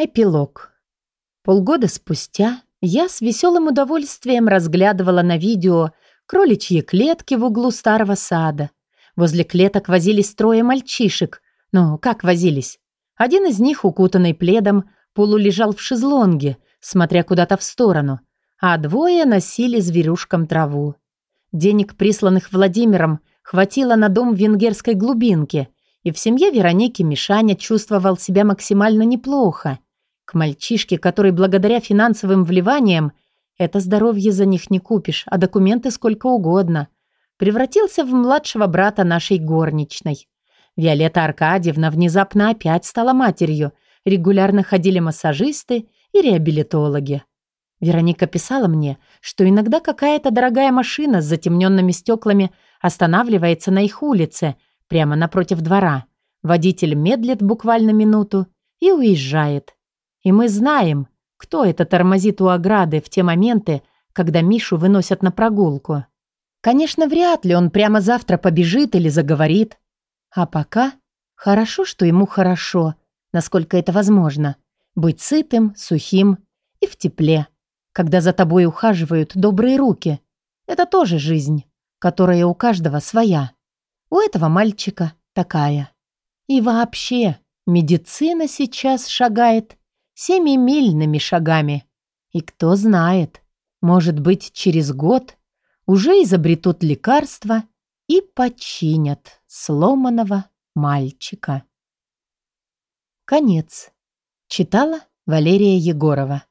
Эпилог. Полгода спустя я с веселым удовольствием разглядывала на видео кроличьи клетки в углу старого сада. Возле клеток возились трое мальчишек. Ну, как возились? Один из них, укутанный пледом, полулежал в шезлонге, смотря куда-то в сторону, а двое носили зверюшкам траву. Денег, присланных Владимиром, хватило на дом в венгерской глубинке, и в семье Вероники Мишаня чувствовал себя максимально неплохо – к мальчишке, который благодаря финансовым вливаниям это здоровье за них не купишь, а документы сколько угодно. Превратился в младшего брата нашей горничной. Виолетта Аркадьевна внезапно опять стала матерью. Регулярно ходили массажисты и реабилитологи. Вероника писала мне, что иногда какая-то дорогая машина с затемненными стеклами останавливается на их улице, прямо напротив двора. Водитель медлит буквально минуту и уезжает. И мы знаем, кто это тормозит у ограды в те моменты, когда Мишу выносят на прогулку. Конечно, вряд ли он прямо завтра побежит или заговорит. А пока хорошо, что ему хорошо, насколько это возможно. Быть сытым, сухим и в тепле. Когда за тобой ухаживают добрые руки. Это тоже жизнь, которая у каждого своя. У этого мальчика такая. И вообще, медицина сейчас шагает семимильными шагами. И кто знает, может быть, через год уже изобретут лекарства и починят сломанного мальчика. Конец. Читала Валерия Егорова.